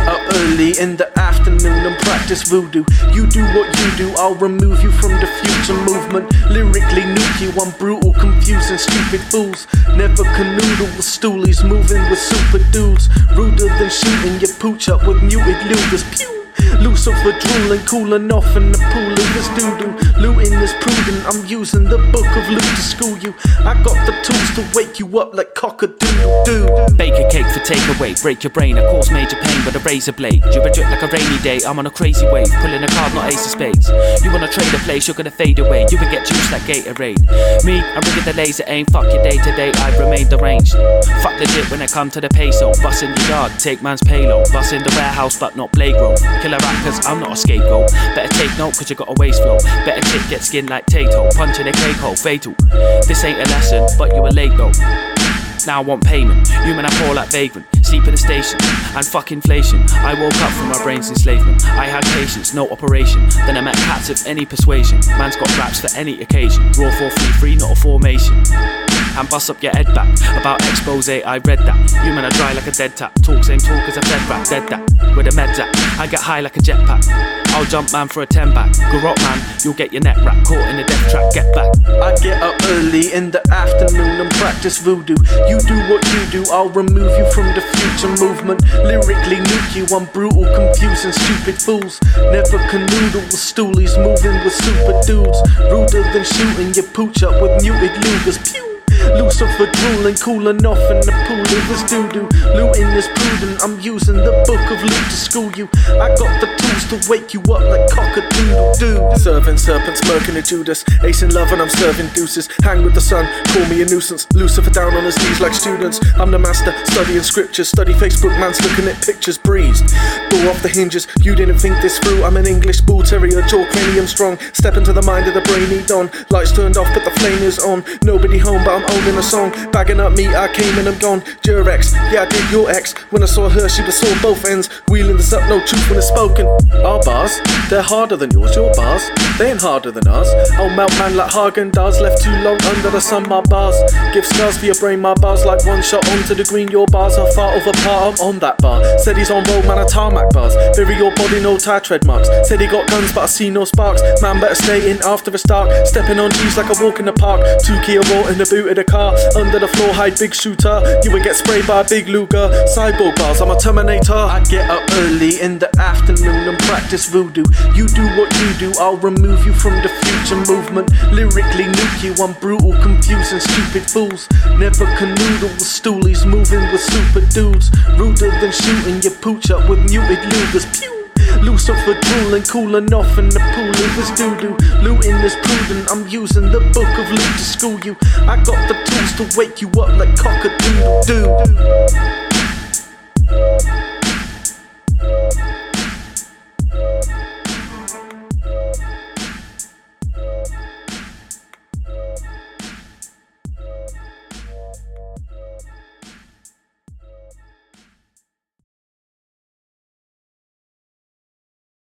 early in the afternoon and practice voodoo. You do what you do, I'll remove you from the future movement. Lyrically nuke you, I'm brutal, confusing stupid fools. Never canoodle with stoolies, moving with super dudes. Ruder than shooting your pooch up with muted lugers. Pew! Lucifer drooling, cooling off in the pool of his doo-doo. Looting is prudent, I'm using the book of Luke to school you. I got the tools to wake you up like cock-a-doodle-doo. Bake a cake for takeaway, break your brain, I cause major pain with a razor blade. You drip like a rainy day, I'm on a crazy wave, pulling a card, not ace of spades. You wanna trade a place, you're gonna fade away, you can get juice like Gatorade. Me, I'm rigging the laser aim, fuck your day to day, I've remained deranged. Fuck the legit when I come to the peso, bust in the yard, take man's payload, in the warehouse, but not Blake Road. Cause I'm not a scapegoat. Better take note, cause you got a waste flow. Better chick get skin like Tato, punching a cake hole, fatal. This ain't a lesson, but you were late though. Now I want payment. You Human, I fall like vagrant. Sleep in the station. And fuck inflation. I woke up from my brain's enslavement. I had patience, no operation. Then I met cats of any persuasion. Man's got raps for any occasion. Raw 433, not a formation. And bust up your head back. About expose, I read that. Human, I dry like a dead tap. Talk same talk as a fed rap. Dead that. Where the meds at? I get high like a jetpack. I'll jump man for a 10 back. Garot man, you'll get your neck wrapped. Caught in the death trap, get back. I get up early in the afternoon and practice voodoo. You do what you do, I'll remove you from the future movement. Lyrically nuke you, I'm brutal, confusing stupid fools. Never canoodle with stoolies, moving with super dudes. Ruder than shooting your pooch up with muted lugers. Pew! Lucifer drooling, cooling off in the pool of his doo-doo. Looting is prudent, I'm using the book of Luke to school you. I got the tools to wake you up like cock-a-doodle-doo. Serving serpents, smirking at Judas. Ace in love and I'm serving deuces. Hang with the sun, call me a nuisance. Lucifer down on his knees like students. I'm the master, studying scriptures. Study Facebook, man's looking at pictures. Breeze, door off the hinges. You didn't think this through. I'm an English bull terrier, jaw strong. Step into the mind of the brainy don. Lights turned off, but the flame is on. Nobody home, but I'm holding a song. Bagging up me, I came and I'm gone. Durex, yeah, I did your ex. When I saw her, she was sore both ends. Wheeling this up, no truth when it's spoken. Our bars, they're harder than yours. Your bars, they ain't harder than ours. I'll melt man like Häagen-Dazs. Left too long under the sun, my bars. Give scars for your brain, my bars like one shot onto the green. Your bars are far over par. I'm on that bar. Said he's on road, man, a tarmac bars. Bury your body, no tire tread marks. Said he got guns, but I see no sparks. Man, better stay in after it's dark. Stepping on G's like a walk in the park. Two Kia roll in the boot of the car. Under the floor, hide big shooter. You would get sprayed by a big Luger. Cyborg bars, I'm a Terminator. I get up early in the afternoon and practice voodoo. You do what you do, I'll remove you from the future movement. Lyrically nuke you, I'm brutal, confusing stupid fools. Never canoodle with stoolies, moving with super dudes. Ruder than shooting your pooch up with muted Lugers. Pew! Lucifer drooling, cooling off in the pool of his doo-doo. Looting is prudent, I'm using the book of Luke to school you. I got the tools to wake you up like cock-a-doodle-doo.